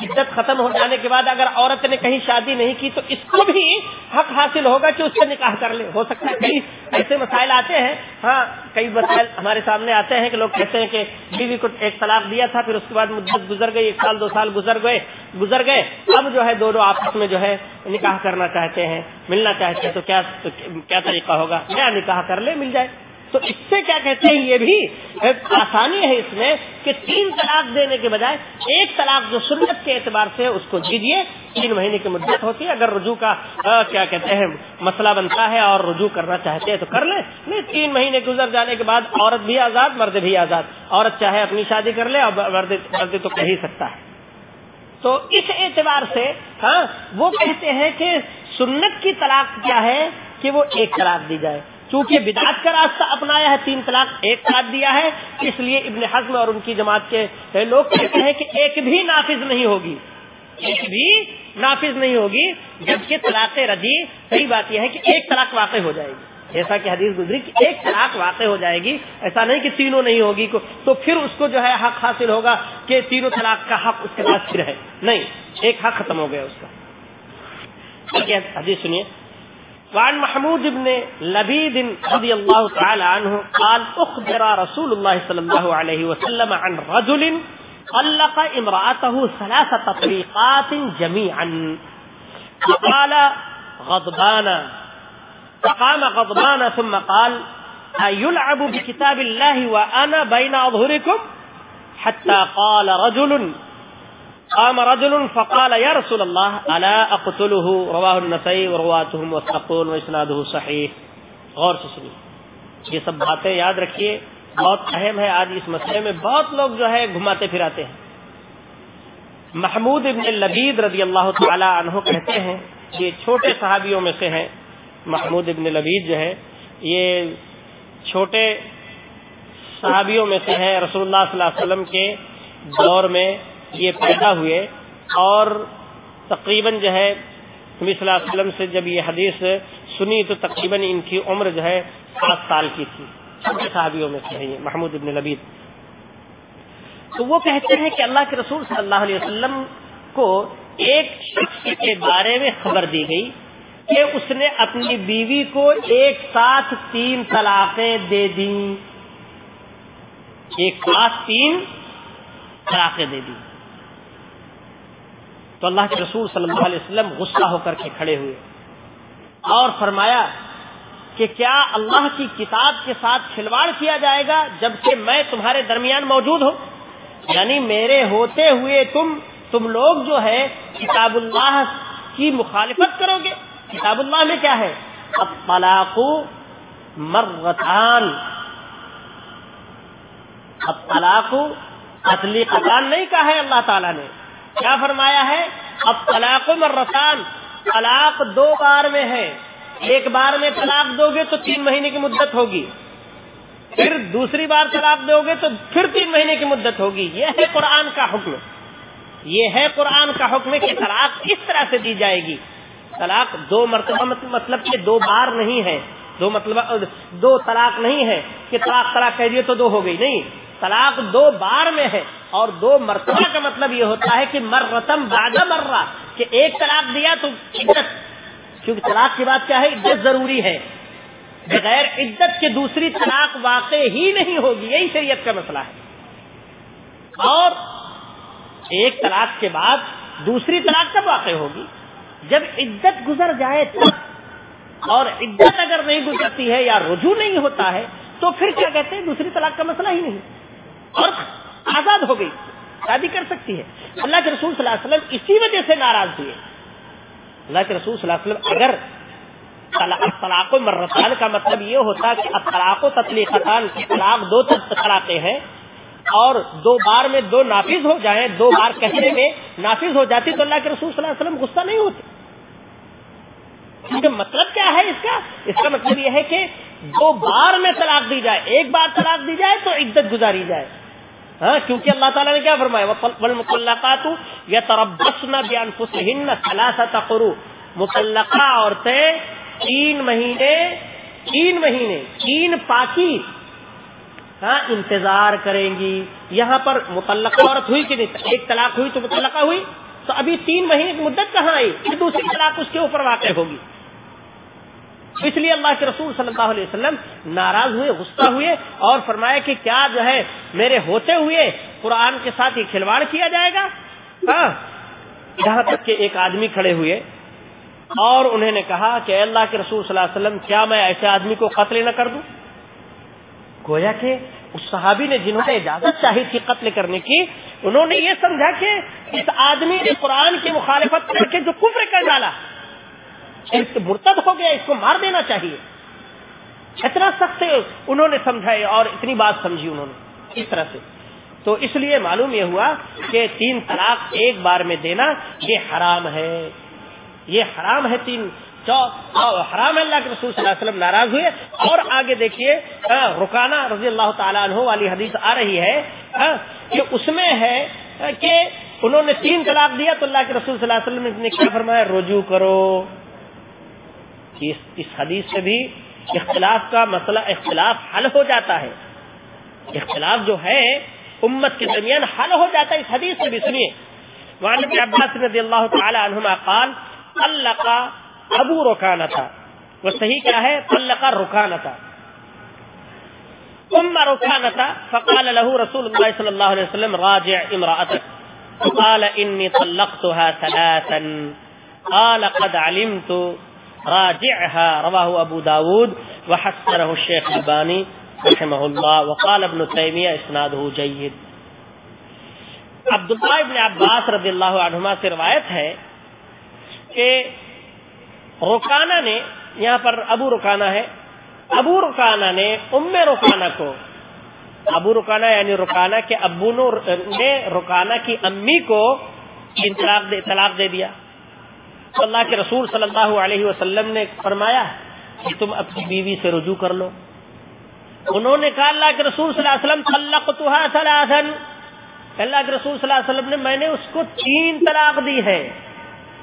عدت ختم ہو جانے کے بعد اگر عورت نے کہیں شادی نہیں کی تو اس کو بھی حق حاصل ہوگا کہ اس سے نکاح کر لے۔ ہو سکتا ہے کئی ایسے مسائل آتے ہیں۔ ہاں کئی مسائل ہمارے سامنے آتے ہیں کہ لوگ کہتے ہیں کہ بیوی کو ایک طلاق دیا تھا، پھر اس کے بعد مدت گزر گئی، ایک سال، دو سال گزر گئے گزر گئے۔ اب جو ہے دونوں آپس میں جو ہے نکاح کرنا چاہتے ہیں، ملنا چاہتے ہیں۔ تو کیا کیا طریقہ ہوگا؟ نیا نکاح کر لے، مل جائے۔ تو اس سے کیا کہتے ہیں یہ بھی آسانی ہے اس میں کہ تین طلاق دینے کے بجائے ایک طلاق جو سنت کے اعتبار سے اس کو دیجیے تین مہینے کی مدت ہوتی ہے۔ اگر رجوع کا کیا کہتے ہیں، مسئلہ بنتا ہے اور رجوع کرنا چاہتے ہیں تو کر لیں۔ نہیں، تین مہینے گزر جانے کے بعد عورت بھی آزاد، مرد بھی آزاد۔ عورت چاہے اپنی شادی کر لے اور مرد مرد تو کہہ ہی سکتا ہے۔ تو اس اعتبار سے ہاں وہ کہتے ہیں کہ سنت کی طلاق کیا ہے؟ کہ وہ ایک طلاق دی جائے۔ چونکہ بدعت کا راستہ اپنایا ہے، تین طلاق ایک ساتھ دیا ہے، اس لیے ابن حزم اور ان کی جماعت کے لوگ کہتے ہیں کہ ایک بھی نافذ نہیں ہوگی۔ ایک بھی نافذ نہیں ہوگی، جبکہ طلاق رجی، صحیح بات یہ ہے کہ ایک طلاق واقع ہو جائے گی۔ جیسا کہ حدیث گزری کہ ایک طلاق واقع ہو جائے گی، ایسا نہیں کہ تینوں نہیں ہوگی تو پھر اس کو جو ہے حق حاصل ہوگا کہ تینوں طلاق کا حق اس کے پاس پھر ہے۔ نہیں، ایک حق ختم ہو گیا اس کا۔ حدیث سنیے۔ وعن محمود بن لبيد رضي الله تعالى عنه قال أخبر رسول الله صلى الله عليه وسلم عن رجل طلق امرأته ثلاث تطليقات جميعا فقال غضبانا فقام غضبانا ثم قال، أيلعب بكتاب الله وأنا بين أظهركم؟ حتى قال رجل قام رجل فقال يا رسول الله الا اقتله رواه النسائي ورواتهم وثقون واسناده صحيح. غور سے سنیے۔ یہ سب باتیں یاد رکھیے۔ بہت اہم ہے آج اس مسئلے میں۔ بہت لوگ جو ہے گھماتے پھراتے ہیں۔ محمود ابن لبید رضی اللہ تعالی عنہ کہتے ہیں، یہ چھوٹے صحابیوں میں سے ہیں۔ محمود ابن لبید جو ہے، یہ چھوٹے صحابیوں میں سے ہیں۔ رسول اللہ صلی اللہ علیہ وسلم کے دور میں یہ پیدا ہوئے اور تقریباً جو ہے، نبی صلی اللہ علیہ وسلم سے جب یہ حدیث سنی تو تقریباً ان کی عمر جو ہے سات سال کی تھی۔ چھوٹے صحابیوں میں سے یہ، محمود ابن نبید تو وہ کہتے ہیں کہ اللہ کے رسول صلی اللہ علیہ وسلم کو ایک شخص کے بارے میں خبر دی گئی کہ اس نے اپنی بیوی کو ایک ساتھ تین طلاقیں دے دیں۔ ایک ساتھ تین طلاقیں دے دی تو اللہ کے رسول صلی اللہ علیہ وسلم غصہ ہو کر کے کھڑے ہوئے۔ اور فرمایا کہ کیا اللہ کی کتاب کے ساتھ کھلواڑ کیا جائے گا جبکہ میں تمہارے درمیان موجود ہوں؟ یعنی میرے ہوتے ہوئے تم تم لوگ جو ہے کتاب اللہ کی مخالفت کرو گے۔ کتاب اللہ میں کیا ہے؟ الطلاق مرتان۔ اب طلاق اصلی قطان نہیں کہا ہے اللہ تعالیٰ نے۔ کیا فرمایا ہے؟ اب طلاق مرسان طلاق دو بار میں ہے۔ ایک بار میں طلاق دو گے تو تین مہینے کی مدت ہوگی۔ پھر دوسری بار طلاق دو گے تو پھر تین مہینے کی مدت ہوگی۔ یہ ہے قرآن کا حکم۔ یہ ہے قرآن کا حکم کہ طلاق اس طرح سے دی جائے گی۔ طلاق دو مرتبہ مطلب کہ دو بار نہیں ہے۔ دو مطلب دو طلاق نہیں ہے کہ طلاق طلاق کہہ دیے تو دو ہو گئی۔ نہیں۔ طلاق دو بار میں ہے اور دو مرتبہ کا مطلب یہ ہوتا ہے کہ مر رتم باغا مر رہا کہ ایک طلاق دیا تو عدت، کیونکہ طلاق کی بات کیا ہے؟ عدت ضروری ہے۔ بغیر عدت کے دوسری طلاق واقع ہی نہیں ہوگی، یہی شریعت کا مسئلہ ہے۔ اور ایک طلاق کے بعد دوسری طلاق کب واقع ہوگی جب عدت گزر جائے تب۔ اور عدت اگر نہیں گزرتی ہے یا رجوع نہیں ہوتا ہے تو پھر کیا کہتے ہیں؟ دوسری طلاق کا مسئلہ ہی نہیں۔ اور آزاد ہو گئی شادی کر سکتی ہے اللہ کے رسول صلی اللہ علیہ وسلم اسی وجہ سے ناراض ہوئے اللہ کے رسول صلی اللہ علیہ وسلم اگر طلاق و مرتان کا مطلب یہ ہوتا کہ اب طلاق و تطلیقان طلاق دو طلاقیں ہیں اور دو بار میں دو نافذ ہو جائیں، دو بار کہنے میں نافذ ہو جاتی تو اللہ کے رسول صلی اللہ علیہ وسلم غصہ نہیں ہوتے۔ کیونکہ مطلب کیا ہے اس کا؟ اس کا مطلب یہ ہے کہ دو بار میں طلاق دی جائے، ایک بار طلاق دی جائے تو عدت گزاری جائے۔ ہاں کیونکہ اللہ تعالیٰ نے کیا فرمایا؟ یا تربس نہ بیان فسن قرو مطلقہ عورتیں تین مہینے تین مہینے، تین پاکی ہاں انتظار کریں گی۔ یہاں پر متعلقہ عورت ہوئی کہ نہیں؟ ایک طلاق ہوئی تو متعلقہ ہوئی۔ تو ابھی تین مہینے کی مدت کہاں آئی؟ دوسری طلاق اس کے اوپر واقع ہوگی۔ اس لیے اللہ کے رسول صلی اللہ علیہ وسلم ناراض ہوئے، غصہ ہوئے اور فرمایا کہ کیا جو ہے میرے ہوتے ہوئے قرآن کے ساتھ یہ کھلواڑ کیا جائے گا؟ ہاں یہاں تک کہ ایک آدمی کھڑے ہوئے اور انہوں نے کہا کہ اللہ کے رسول صلی اللہ علیہ وسلم، کیا میں ایسے آدمی کو قتل نہ کر دوں؟ گویا کہ اس صحابی نے جنہوں نے اجازت چاہی تھی قتل کرنے کی، انہوں نے یہ سمجھا کہ اس آدمی نے قرآن کی مخالفت کر کے جو کفر کر ڈالا۔ مرتد ہو گیا، اس کو مار دینا چاہیے۔ اتنا سخت انہوں نے سمجھائے اور اتنی بات سمجھی انہوں نے، اس طرح سے۔ تو اس لیے معلوم یہ ہوا کہ تین طلاق ایک بار میں دینا، یہ حرام ہے۔ یہ حرام ہے تین۔ حرام اللہ کے رسول صلی اللہ علیہ وسلم ناراض ہوئے۔ اور آگے دیکھیے رکانا رضی اللہ تعالیٰ عنہ والی حدیث آ رہی ہے کہ اس میں ہے کہ انہوں نے تین طلاق دیا تو اللہ کے رسول صلی اللہ علیہ وسلم نے کیا فرمایا، رجوع کرو۔ اس حدیث سے بھی اختلاف کا مسئلہ اختلاف حل ہو جاتا ہے۔ اختلاف جو ہے، امت کے درمیان حل ہو جاتا ہے اس حدیث سے بھی۔ سنیے۔ وعن عباس رضی اللہ تعالی عنہما قال، طلق ابو رکانا تھا وہ صحیح کیا ہے؟ طلق رکانا تھا ام ثم ركانتا فقال له رسول الله صلى الله عليه وسلم، راجع امرأتك فقال إني طلقتها ثلاثا۔ قال، قد علمت راجعها، رواه ابو داود وحسنه الشيخ الباني رحمه الله، وقال ابن تيمية اسناده جيد. عبداللہ ابن عباس رضی اللہ عنہما سے روایت ہے کہ رکانا نے، یہاں پر ابو رکانا ہے، ابو رکانا نے ام رکانا کو، ابو رکانا یعنی رکانا کے ابو نے رکانا کی امی کو طلاق دے طلاق دے دیا۔ تو اللہ کے رسول صلی اللہ علیہ وسلم نے فرمایا کہ تم اپنی بیوی سے رجوع کر لو۔ انہوں نے کہا، اللہ کے رسول صلی اللہ علیہ وسلم اللہ کے رسول صلی اللہ علیہ وسلم نے، میں نے اس کو تین طلاق دی ہے۔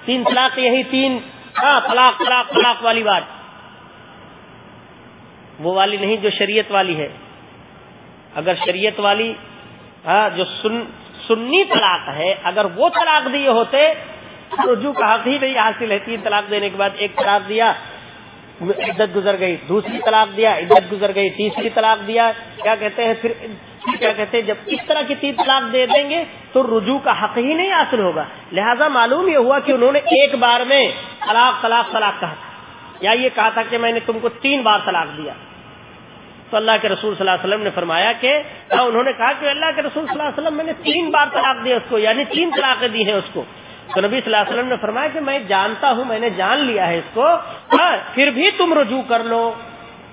تین طلاق، یہی تین۔ ہاں طلاق طلاق طلاق والی بات۔ وہ والی نہیں جو شریعت والی ہے۔ اگر شریعت والی ہاں جو سن، سنی طلاق ہے، اگر وہ طلاق دیے ہوتے رجوع کا حق ہی نہیں حاصل ہے تین طلاق دینے کے بعد ایک طلاق دیا، عدت گزر گئی، دوسری طلاق دیا، عدت گزر گئی، تیسری طلاق دیا، کیا کہتے ہیں؟ پھر کیا کہتے ہیں؟ جب اس طرح کی تین طلاق دے دیں گے تو رجوع کا حق ہی نہیں حاصل ہوگا۔ لہذا معلوم یہ ہوا کہ انہوں نے ایک بار میں طلاق طلاق طلاق کہا تھا۔ یا یہ کہا تھا کہ میں نے تم کو تین بار طلاق دیا۔ تو اللہ کے رسول صلی اللہ علیہ وسلم نے فرمایا کہ ہاں، انہوں نے کہا کہ اللہ کے رسول صلی اللہ علیہ وسلم، میں نے تین بار طلاق دیا اس کو یعنی تین طلاقیں دی ہیں اس کو۔ تو نبی صلی اللہ علیہ وسلم نے فرمایا کہ میں جانتا ہوں، میں نے جان لیا ہے اس کو ہاں پھر بھی تم رجوع کر لو۔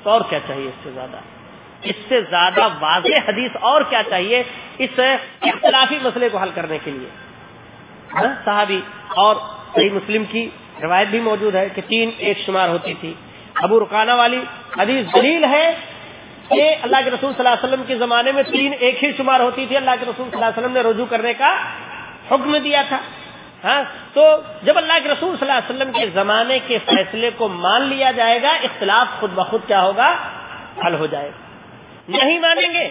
تو اور کیا چاہیے اس سے زیادہ؟ اس سے زیادہ واضح حدیث اور کیا چاہیے اس اختلافی مسئلے کو حل کرنے کے لیے؟ ہاں، صحابی اور صحیح مسلم کی روایت بھی موجود ہے کہ تین ایک شمار ہوتی تھی۔ ابو رکانہ والی حدیث دلیل ہے کہ اللہ کے رسول صلی اللہ علیہ وسلم کے زمانے میں تین ایک ہی شمار ہوتی تھی۔ اللہ کے رسول صلی اللہ علیہ وسلم نے رجوع کرنے کا حکم دیا تھا۔ ہاں؟ تو جب اللہ کے رسول صلی اللہ علیہ وسلم کے زمانے کے فیصلے کو مان لیا جائے گا، اختلاف خود بخود کیا ہوگا؟ حل ہو جائے گا۔ نہیں مانیں گے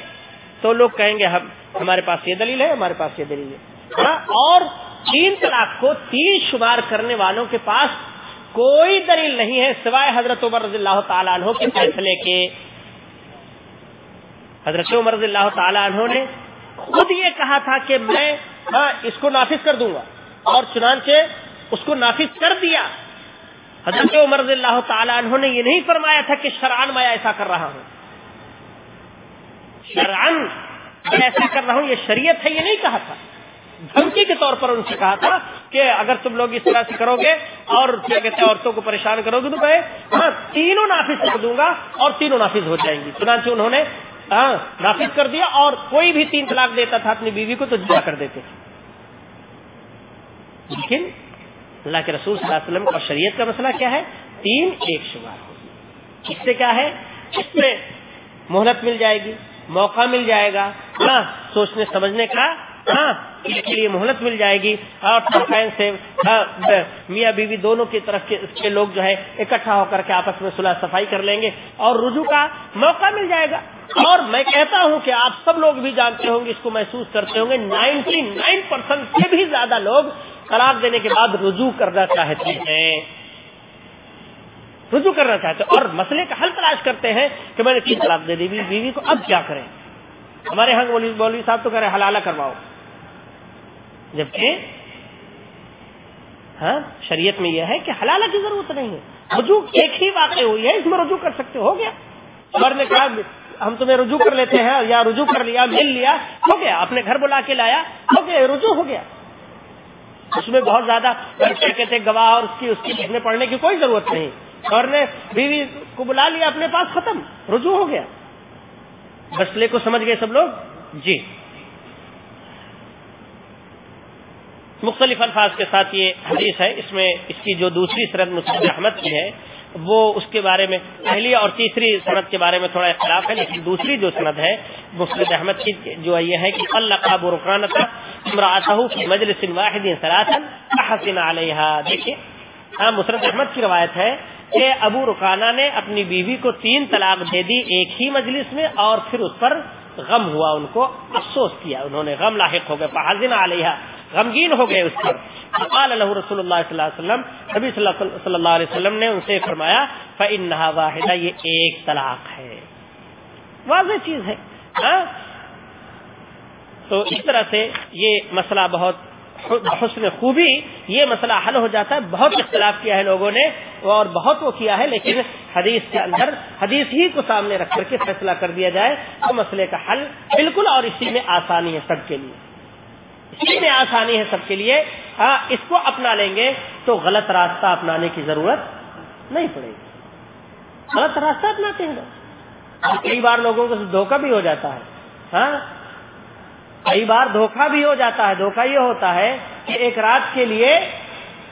تو لوگ کہیں گے، ہم، ہمارے پاس یہ دلیل ہے، ہمارے پاس یہ دلیل ہے۔ ہاں؟ اور تین طلاق کو تین شمار کرنے والوں کے پاس کوئی دلیل نہیں ہے سوائے حضرت عمر رضی اللہ تعالیٰ عنہ کے فیصلے کے۔ حضرت عمر رضی اللہ تعالیٰ عنہ نے خود یہ کہا تھا کہ میں ہاں، اس کو نافذ کر دوں گا۔ اور چنانچہ اس کو نافذ کر دیا۔ حضرت عمر رضی اللہ تعالیٰ عنہ نے یہ نہیں فرمایا تھا کہ شرعن میں ایسا کر رہا ہوں۔ شرعن میں ایسا کر رہا ہوں، یہ شریعت ہے، یہ نہیں کہا تھا۔ دھمکی کے طور پر ان سے کہا تھا کہ اگر تم لوگ اس طرح سے کرو گے اور کیا کہتے ہیں، عورتوں کو پریشان کرو گے تو میں ہاں تینوں نافذ کر دوں گا اور تینوں نافذ ہو جائیں گی۔ چنانچہ انہوں نے ہاں نافذ کر دیا اور کوئی بھی تین طلاق دیتا تھا اپنی بیوی کو تو جا کر دیتے تھے۔ لیکن اللہ کے رسول صلی اللہ علیہ وسلم اور شریعت کا مسئلہ کیا ہے؟ تین ایک شمار اس سے کیا ہے؟ اس سے مہلت مل جائے گی، موقع مل جائے گا۔ ہاں سوچنے، سمجھنے کا ہاں اس کے لیے مہلت مل جائے گی۔ اور سے ہاں، میاں بیوی دونوں کی طرف کے لوگ جو ہے، اکٹھا ہو کر کے آپس میں صلاح صفائی کر لیں گے اور رجوع کا موقع مل جائے گا۔ اور میں کہتا ہوں کہ آپ سب لوگ بھی جانتے ہوں گے، اس کو محسوس کرتے ہوں گے، نائنٹی نائن پرسینٹ سے بھی زیادہ لوگ طلاق دینے کے بعد رجوع کرنا چاہتی ہیں۔ رجوع کرنا چاہتے ہیں۔ اور مسئلے کا حل تلاش کرتے ہیں کہ میں نے تین طلاق دے دی، بیوی کو اب کیا کریں؟ ہمارے ہاں مولوی صاحب تو کہہ رہے حلالہ کرواؤ۔ جبکہ ہاں شریعت میں یہ ہے کہ حلالہ کی ضرورت نہیں ہے۔ رجوع ایک ہی واقع ہوئی ہے، اس میں رجوع کر سکتے ہو گیا۔ نے کہا، ہم تمہیں رجوع کر لیتے ہیں، یا رجوع کر لیا، مل لیا، ہو گیا، اپنے گھر بلا کے لایا، ہو گیا، رجوع ہو گیا۔ اس میں بہت زیادہ کہتے گواہ اور اس کی اس کی لکھنے پڑھنے کی کوئی ضرورت نہیں۔ اور نے بیوی کو بلا لیا، اپنے پاس ختم، رجوع ہو گیا۔ مسئلے کو سمجھ گئے سب لوگ؟ جی۔ مختلف الفاظ کے ساتھ یہ حدیث ہے۔ اس میں اس کی جو دوسری سرد مسلم احمد کی ہے وہ اس کے بارے میں پہلی اور تیسری صنعت کے بارے میں تھوڑا اختلاف ہے، لیکن دوسری جو صنعت ہے مسلم احمد کی جو یہ ہے کہ اللہ برقان مجلس واحد حسین علیہ دیکھیے ہاں مسرت احمد کی روایت ہے کہ ابو رکانہ نے اپنی بیوی کو تین طلاق دے دی ایک ہی مجلس میں اور پھر اس پر غم ہوا، ان کو افسوس کیا، انہوں نے غم لاحق ہو گئے فحزن علیہ غمگین ہو گئے اس پر۔ قال اللہ رسول اللہ صلی اللہ علیہ وسلم، نبی صلی اللہ علیہ وسلم نے ان سے فرمایا، فَإِنَّهَا واحدہ یہ ایک طلاق ہے۔ واضح چیز ہے۔ ہاں؟ تو اس طرح سے یہ مسئلہ بہت حسن خوبی، یہ مسئلہ حل ہو جاتا ہے۔ بہت اختلاف کیا ہے لوگوں نے، اور بہت وہ کیا ہے، لیکن حدیث کے اندر حدیث ہی کو سامنے رکھ کر کے فیصلہ کر دیا جائے تو مسئلے کا حل بالکل اور اسی میں آسانی ہے سب کے لیے۔ اسی میں آسانی ہے سب کے لیے۔ ہاں اس کو اپنا لیں گے تو غلط راستہ اپنانے کی ضرورت نہیں پڑے گی۔ غلط راستہ اپناتے ہیں۔ کئی بار لوگوں کو دھوکہ بھی ہو جاتا ہے۔ ہاں کئی بار دھوکہ بھی ہو جاتا ہے۔ دھوکہ یہ ہوتا ہے کہ ایک رات کے لیے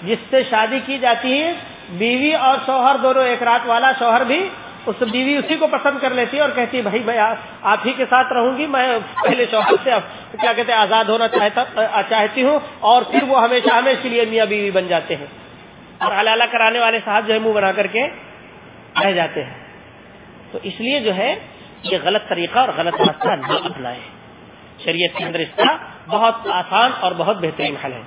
جس سے شادی کی جاتی ہے، بیوی اور شوہر دونوں ایک رات والا شوہر بھی اس بیوی اسی کو پسند کر لیتی ہے اور کہتی ہے، بھائی، میں آپ ہی کے ساتھ رہوں گی، میں پہلے شوہر سے کیا کہتے ہیں، آزاد ہونا چاہتا چاہتی ہوں اور پھر وہ ہمیشہ ہمیشہ کے لیے میاں بیوی بن جاتے ہیں. اور حلالہ کرانے والے صاحب جو ہے منہ بنا کر کے رہ جاتے ہیں۔ تو اس لیے جو ہے، یہ غلط طریقہ اور غلط راستہ نہ اپنائے شریعت کے اندر اس کا بہت آسان اور بہت بہترین حل ہے۔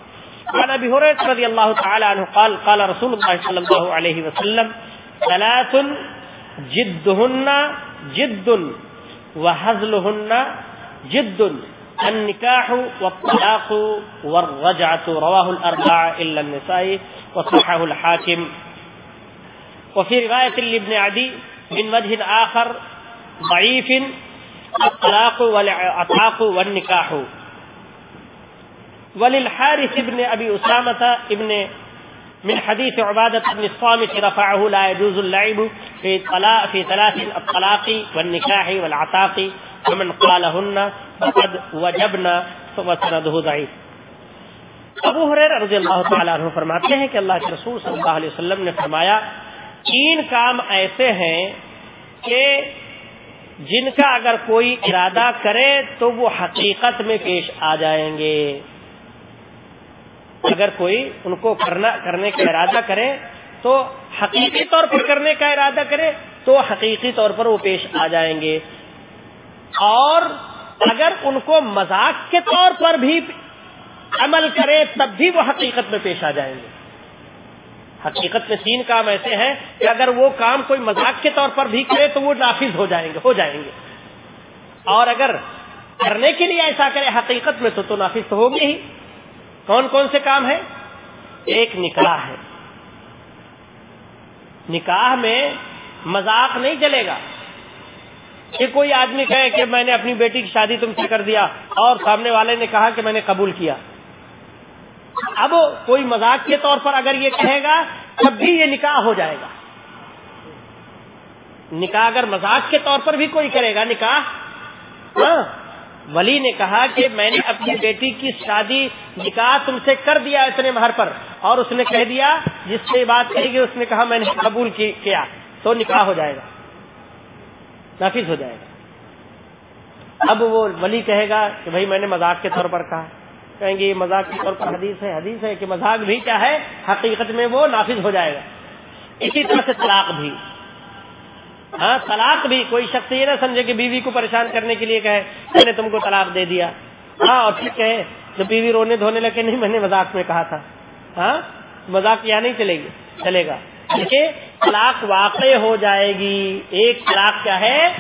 قال ابي هريره رضي الله تعالى عنه قال قال رسول الله صلى الله عليه وسلم، ثلاث جد جدهن جد و حضل وهزلهن جد النكاح والطلاق والرجعة، رواه الأربعة إلا النساء، وصححه الحاكم. وفي رواية لابن عدي، من وجه آخر، ضعيف، الطلاق والعطاق والنكاح وللحارث ابن ابي اسامه ابن من حديث عبادة بن الصامت رفعه لا يجوز اللعب في طلاق في ثلاث الطلاق والنكاح والعتاق ومن قالهن فقد وجبنا وسنده ضعيف. ابو حریر رضی اللہ تعالیٰ عنہ فرماتے ہیں کہ اللہ کے رسول صلی اللہ علیہ وسلم نے فرمایا، تین کام ایسے ہیں کہ جن کا اگر کوئی ارادہ کرے تو وہ حقیقت میں پیش آ جائیں گے۔ اگر کوئی ان کو کرنا کرنے کا ارادہ کرے تو حقیقی طور پر کرنے کا ارادہ کرے تو حقیقی طور پر وہ پیش آ جائیں گے۔ اور اگر ان کو مذاق کے طور پر بھی عمل کرے تب بھی وہ حقیقت میں پیش آ جائیں گے۔ حقیقت میں تین کام ایسے ہیں کہ اگر وہ کام کوئی مذاق کے طور پر بھی کرے تو وہ نافذ ہو جائیں گے ہو جائیں گے۔ اور اگر کرنے کے لیے ایسا کرے حقیقت میں تو تو نافذ تو ہوگی ہی۔ کون کون سے کام ہیں؟ ایک نکاح ہے۔ نکاح میں مذاق نہیں چلے گا۔ کہ کوئی آدمی کہے کہ میں نے اپنی بیٹی کی شادی تم سے کر دیا اور سامنے والے نے کہا کہ میں نے قبول کیا۔ اب کوئی مذاق کے طور پر اگر یہ کہے گا، تب بھی یہ نکاح ہو جائے گا۔ نکاح اگر مذاق کے طور پر بھی کوئی کرے گا، نکاح ہاں ولی نے کہا کہ میں نے اپنی بیٹی کی شادی نکاح تم سے کر دیا اتنے مہر پر، اور اس نے کہہ دیا، جس سے بات کہی گئی، اس نے کہا میں نے قبول کیا، تو نکاح ہو جائے گا۔ نافذ ہو جائے گا۔ اب وہ ولی کہے گا کہ بھائی میں نے مذاق کے طور پر کہا۔ کہیں گے، یہ مذاق کے طور پر حدیث ہے حدیث ہے کہ مذاق بھی کیا ہے، حقیقت میں وہ نافذ ہو جائے گا۔ اسی طرح سے طلاق بھی۔ ہاں طلاق بھی کوئی شخص یہ نہ سمجھے کہ بیوی کو پریشان کرنے کے لیے کہے، میں نے تم کو طلاق دے دیا۔ ہاں اور پھر کہے بیوی رونے دھونے لگے، نہیں، میں نے مذاق میں کہا تھا۔ ہاں مذاق یہاں نہیں چلے گی، چلے گا۔ دیکھیے، طلاق واقع ہو جائے گی۔ ایک طلاق کیا ہے؟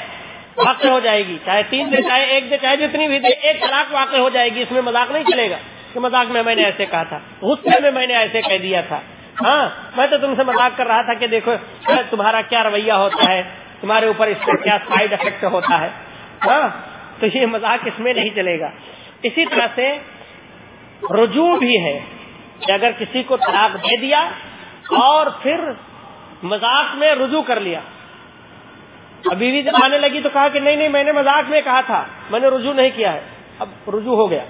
واقع ہو جائے گی۔ چاہے تین دے چاہے ایک دے چاہے جتنی بھی دے ایک طلاق واقع ہو جائے گی۔ اس میں مذاق نہیں چلے گا کہ مذاق میں میں نے ایسے کہا تھا، غصے میں میں نے ایسے کہہ دیا تھا۔ ہاں میں تو تم سے مذاق کر رہا تھا کہ دیکھو، تمہارا کیا رویہ ہوتا ہے؟ تمہارے اوپر اس کا کیا سائڈ افیکٹ ہوتا ہے؟ ہاں؟ تو یہ مذاق اس میں نہیں چلے گا۔ اسی طرح سے رجوع بھی ہے کہ اگر کسی کو طلاق دے دیا اور پھر مذاق میں رجوع کر لیا۔ ابھی بھی جب آنے لگی تو کہا کہ نہیں نہیں، میں نے مذاق میں کہا تھا، میں نے رجوع نہیں کیا ہے۔ اب رجوع ہو گیا۔